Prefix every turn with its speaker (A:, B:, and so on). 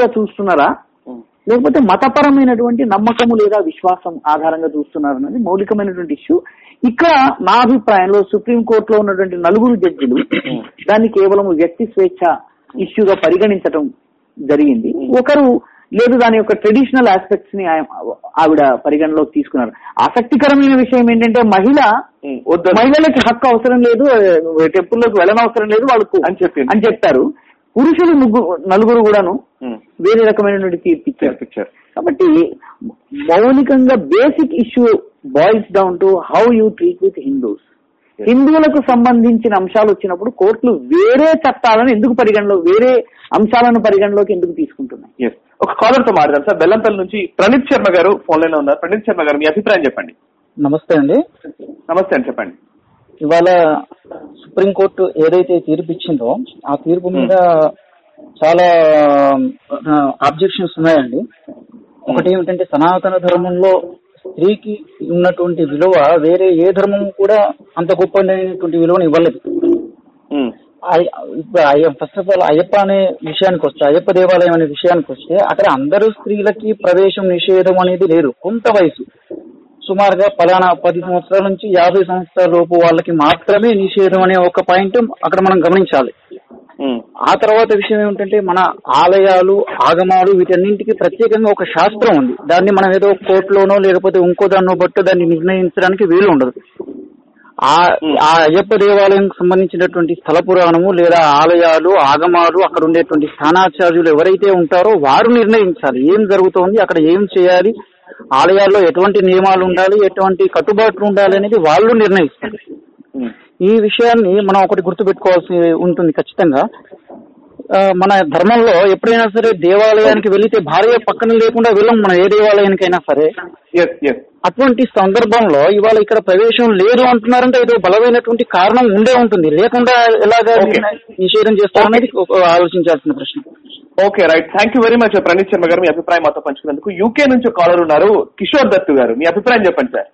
A: ఇష్యూగా చూస్తున్నారా? లేకపోతే మతపరమైనటువంటి నమ్మకము లేదా విశ్వాసం ఆధారంగా చూస్తున్నారు మౌలికమైనటువంటి ఇష్యూ. ఇక్కడ నా అభిప్రాయంలో సుప్రీం కోర్టులో ఉన్నటువంటి నలుగురు జడ్జిలు దాన్ని కేవలం వ్యక్తి స్వేచ్ఛ ఇష్యూగా పరిగణించటం జరిగింది. ఒకరు లేదు దాని యొక్క ట్రెడిషనల్ ఆస్పెక్ట్స్ని ఆవిడ పరిగణలోకి తీసుకున్నారు. ఆసక్తికరమైన విషయం ఏంటంటే మహిళ మహిళలకి హక్కు అవసరం లేదు టెంపుల్లోకి వెళ్ళనవసరం లేదు వాళ్ళకు
B: అని చెప్పింది.
A: అని చెప్తారు. పురుషులు ముగ్గురు నలుగురు కూడాను వేరే రకమైనటువంటి ఇచ్చారు.
B: పిక్చర్
A: కాబట్టి మౌలికంగా basic issue boils down to how you treat with Hindus హిందువులకు సంబంధించిన అంశాలు వచ్చినప్పుడు కోర్టులు వేరే చట్టాలను ఎందుకు పరిగణలో వేరే అంశాలను పరిగణలోకి ఎందుకు తీసుకుంటున్నాయి?
B: ఎస్ ఒక కాలర్తో మాట్లాడదాం సార్. బెల్లంపల్లి నుంచి ప్రణీత్ శర్మ గారు ఫోన్ లైన్లో ఉన్నారు. ప్రణీత్ శర్మ గారు మీ అభిప్రాయం చెప్పండి.
C: నమస్తే అండి.
B: నమస్తే అండి చెప్పండి.
C: ఇవాళ సుప్రీంకోర్టు ఏదైతే తీర్పు ఇచ్చిందో ఆ తీర్పు మీద చాలా ఆబ్జెక్షన్స్ ఉన్నాయండి. ఒకటి ఏమిటంటే సనాతన ధర్మంలో స్త్రీకి ఉన్నటువంటి విలువ వేరే ఏ ధర్మం కూడా అంత గొప్పదైనటువంటి విలువను ఇవ్వలేదు. ఫస్ట్ ఆఫ్ ఆల్ అయ్యప్ప అనే విషయానికి వస్తే అయ్యప్ప దేవాలయం అనే విషయానికి వస్తే అక్కడ అందరూ స్త్రీలకి ప్రవేశం నిషేధం అనేది లేదు. కొంత వయసు. సుమారుగా పలానా పది సంవత్సరాల నుంచి యాభై సంవత్సరాల లోపు వాళ్ళకి మాత్రమే నిషేధం అనే ఒక పాయింట్ అక్కడ మనం గమనించాలి. ఆ తర్వాత విషయం ఏమిటంటే మన ఆలయాలు ఆగమాలు వీటన్నింటికి ప్రత్యేకంగా ఒక శాస్త్రం ఉంది. దాన్ని మనం ఏదో కోర్టులోనో లేకపోతే ఇంకో దాన్నో బట్టి దాన్ని నిర్ణయించడానికి వీలు ఉండదు. ఆ ఆ అయ్యప్ప దేవాలయంకి సంబంధించినటువంటి స్థల పురాణము లేదా ఆలయాలు ఆగమాలు అక్కడ ఉండేటువంటి స్థానాచార్యులు ఎవరైతే ఉంటారో వారు నిర్ణయించాలి. ఏం జరుగుతోంది అక్కడ ఏం చేయాలి ఆలయాల్లో ఎటువంటి నియమాలు ఉండాలి ఎటువంటి కట్టుబాట్లు ఉండాలి అనేది వాళ్ళు నిర్ణయిస్తారు. ఈ విషయాన్ని మనం ఒకటి గుర్తుపెట్టుకోవాల్సి ఉంటుంది ఖచ్చితంగా. మన ధర్మంలో ఎప్పుడైనా సరే దేవాలయానికి వెళితే భార్య పక్కన లేకుండా వెళ్ళం మనం ఏ దేవాలయానికైనా సరే. అటువంటి సందర్భంలో ఇవాళ ఇక్కడ ప్రవేశం లేదు అంటున్నారంటే ఏదో బలమైనటువంటి కారణం ఉండే ఉంటుంది. లేకుండా ఎలాగా నిషేధం చేస్తారనేది ఆలోచించాల్సిన ప్రశ్న.
B: Okay right thank you very much Praneeth Sharma garu మీ అభిప్రాయం మాతో పంచుకున్నందుకు. యూకే నుంచి కాలర్ ఉన్నారు. కిషోర్ దత్తు గారు మీ అభిప్రాయం చెప్పండి సార్